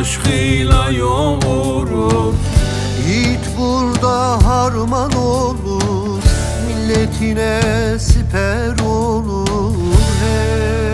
aşkıyla yoğurur Yiğit burada harman olur Milletine siper olur hey.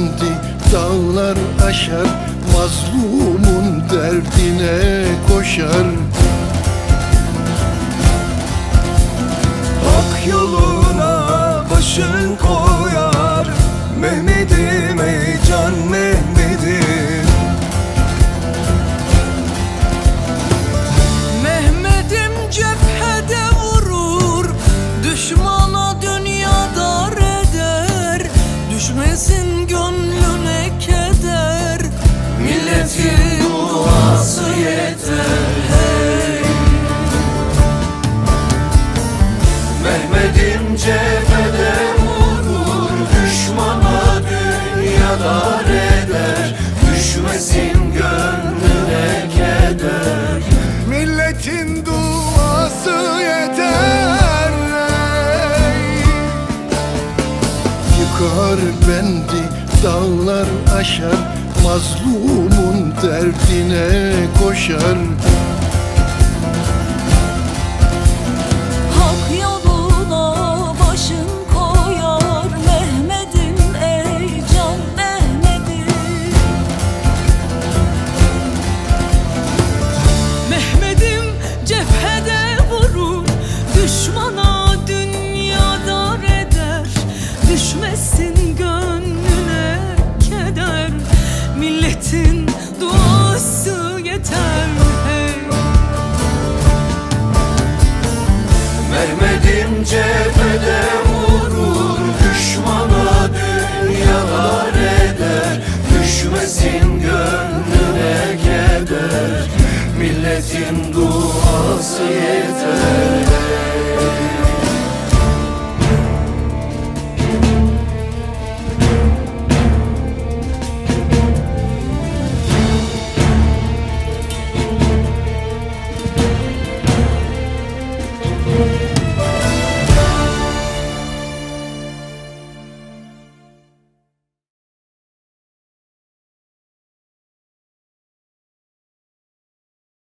derdi Dağlar aşar Mazlumun derdine koşar. Hak yolu Akar bendi dağlar aşar Mazlumun derdine koşar. Bizim cephede vurur Düşmana dünyada eder. Düşmesin gönlüne keder. Milletin duası yeter.